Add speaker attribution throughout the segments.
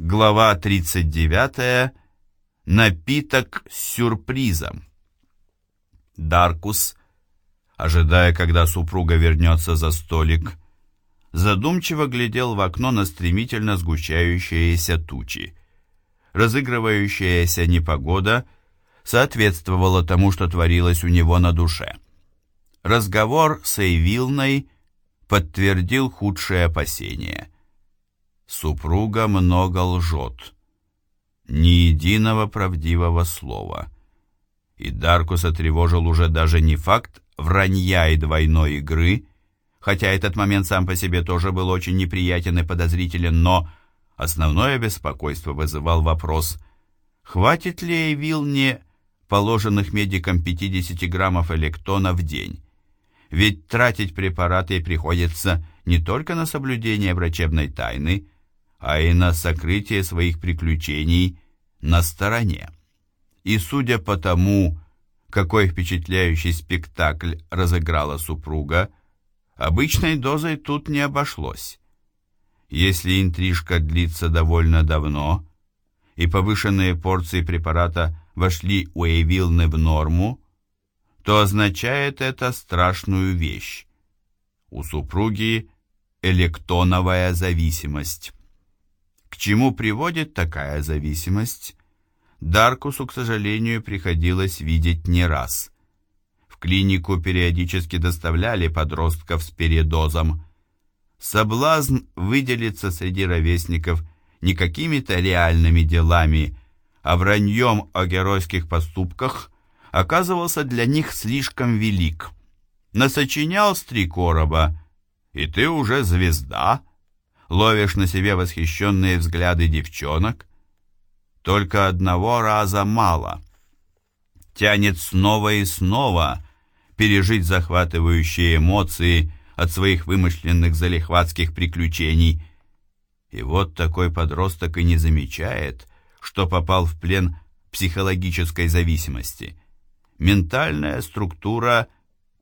Speaker 1: Глава 39. Напиток с сюрпризом. Даркус, ожидая, когда супруга вернется за столик, задумчиво глядел в окно на стремительно сгущающиеся тучи. Разыгрывающаяся непогода соответствовала тому, что творилось у него на душе. Разговор с Эйвилной подтвердил худшие опасения – Супруга много лжет. Ни единого правдивого слова. И Даркуса тревожил уже даже не факт вранья и двойной игры, хотя этот момент сам по себе тоже был очень неприятен и подозрителен, но основное беспокойство вызывал вопрос, хватит ли Эвилне положенных медикам 50 граммов электона в день. Ведь тратить препараты приходится не только на соблюдение врачебной тайны, а и на сокрытие своих приключений на стороне. И судя по тому, какой впечатляющий спектакль разыграла супруга, обычной дозой тут не обошлось. Если интрижка длится довольно давно, и повышенные порции препарата вошли у Эйвилны в норму, то означает это страшную вещь. У супруги электоновая зависимость. К чему приводит такая зависимость? Даркусу, к сожалению, приходилось видеть не раз. В клинику периодически доставляли подростков с передозом. Соблазн выделиться среди ровесников не какими-то реальными делами, а враньем о геройских поступках оказывался для них слишком велик. Насочинял с три короба, и ты уже звезда — ловишь на себе восхищенные взгляды девчонок. Только одного раза мало. Тянет снова и снова пережить захватывающие эмоции от своих вымышленных залихватских приключений. И вот такой подросток и не замечает, что попал в плен психологической зависимости. Ментальная структура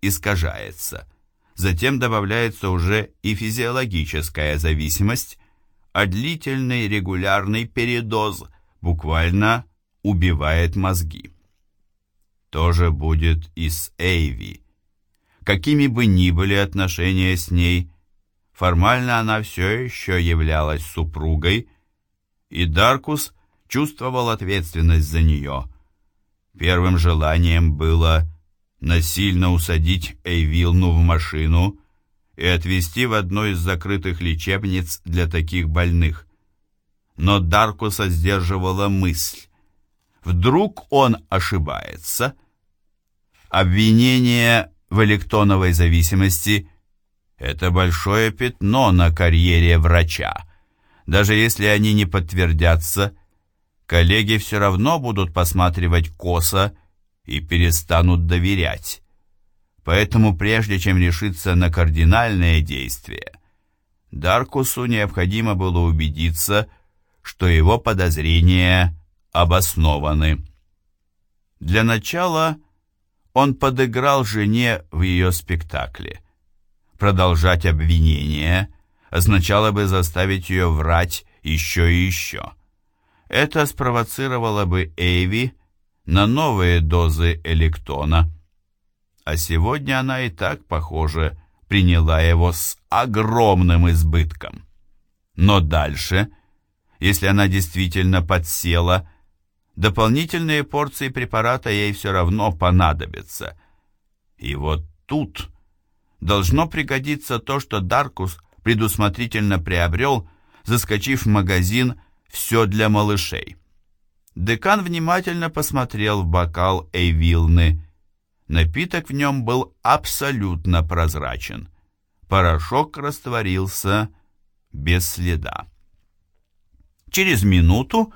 Speaker 1: искажается – Затем добавляется уже и физиологическая зависимость, а длительный регулярный передоз буквально убивает мозги. То же будет и с Эйви. Какими бы ни были отношения с ней, формально она все еще являлась супругой, и Даркус чувствовал ответственность за нее. Первым желанием было насильно усадить Эйвилну в машину и отвезти в одну из закрытых лечебниц для таких больных. Но Даркуса сдерживала мысль. Вдруг он ошибается? Обвинение в электоновой зависимости – это большое пятно на карьере врача. Даже если они не подтвердятся, коллеги все равно будут посматривать косо и перестанут доверять. Поэтому прежде чем решиться на кардинальное действие, Даркусу необходимо было убедиться, что его подозрения обоснованы. Для начала он подыграл жене в ее спектакле. Продолжать обвинение означало бы заставить ее врать еще и еще. Это спровоцировало бы Эйви на новые дозы электона. А сегодня она и так, похоже, приняла его с огромным избытком. Но дальше, если она действительно подсела, дополнительные порции препарата ей все равно понадобятся. И вот тут должно пригодиться то, что Даркус предусмотрительно приобрел, заскочив в магазин «Все для малышей». Декан внимательно посмотрел в бокал Эйвилны. Напиток в нем был абсолютно прозрачен. Порошок растворился без следа. Через минуту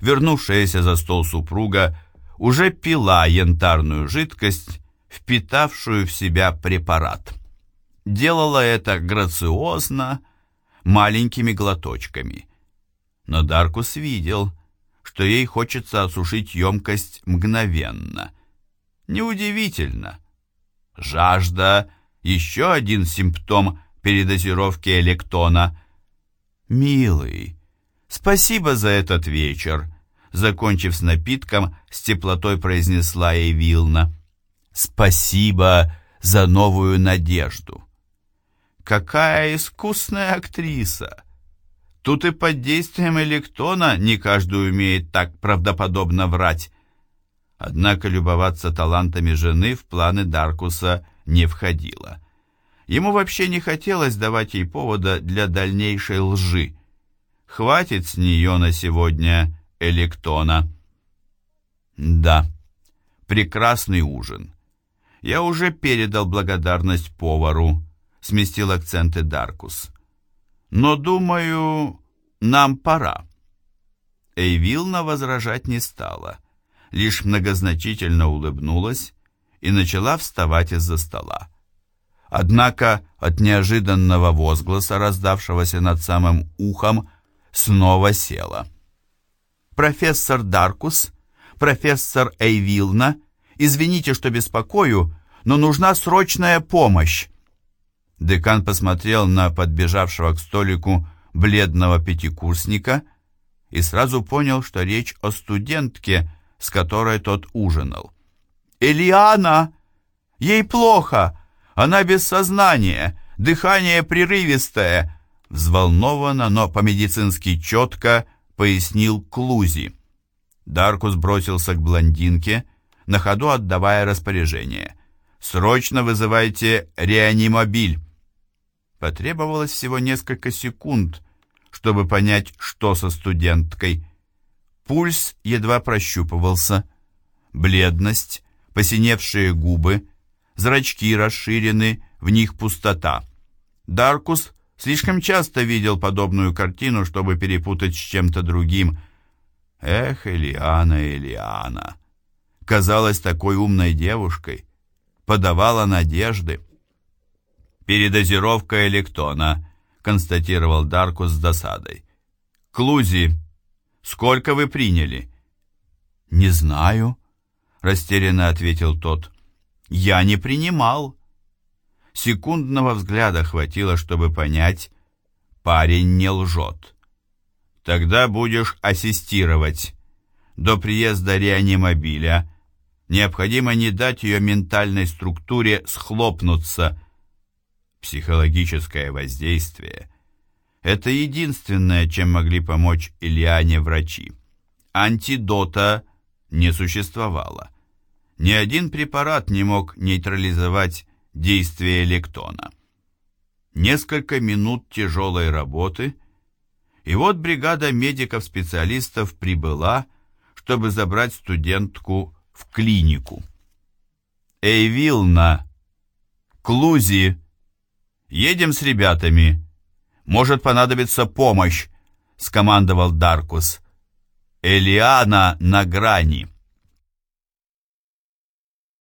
Speaker 1: вернувшаяся за стол супруга уже пила янтарную жидкость, впитавшую в себя препарат. Делала это грациозно, маленькими глоточками. Но Даркус видел, что ей хочется осушить емкость мгновенно. Неудивительно. Жажда – еще один симптом передозировки электона. «Милый, «Спасибо за этот вечер», — закончив с напитком, с теплотой произнесла ей Вилна. «Спасибо за новую надежду». «Какая искусная актриса!» Тут и под действием электона не каждый умеет так правдоподобно врать. Однако любоваться талантами жены в планы Даркуса не входило. Ему вообще не хотелось давать ей повода для дальнейшей лжи. Хватит с нее на сегодня электона. Да, прекрасный ужин. Я уже передал благодарность повару, сместил акценты Даркус. Но, думаю, нам пора. Эйвилна возражать не стала, лишь многозначительно улыбнулась и начала вставать из-за стола. Однако от неожиданного возгласа, раздавшегося над самым ухом, снова села. «Профессор Даркус, профессор Эйвилна, извините, что беспокою, но нужна срочная помощь. Декан посмотрел на подбежавшего к столику бледного пятикурсника и сразу понял, что речь о студентке, с которой тот ужинал. «Элиана! Ей плохо! Она без сознания! Дыхание прерывистое!» Взволнованно, но по-медицински четко пояснил Клузи. Даркус бросился к блондинке, на ходу отдавая распоряжение. «Срочно вызывайте реанимобиль!» Потребовалось всего несколько секунд, чтобы понять, что со студенткой. Пульс едва прощупывался. Бледность, посиневшие губы, зрачки расширены, в них пустота. Даркус слишком часто видел подобную картину, чтобы перепутать с чем-то другим. Эх, Элиана, Элиана! Казалась такой умной девушкой, подавала надежды. «Передозировка электона», — констатировал Даркус с досадой. «Клузи, сколько вы приняли?» «Не знаю», — растерянно ответил тот. «Я не принимал». Секундного взгляда хватило, чтобы понять, парень не лжет. «Тогда будешь ассистировать. До приезда реанимобиля необходимо не дать ее ментальной структуре схлопнуться, Психологическое воздействие – это единственное, чем могли помочь Ильяне врачи. Антидота не существовало. Ни один препарат не мог нейтрализовать действие лектона. Несколько минут тяжелой работы, и вот бригада медиков-специалистов прибыла, чтобы забрать студентку в клинику. Эйвилна, Клузи, «Едем с ребятами. Может понадобиться помощь», — скомандовал Даркус. «Элиана на грани».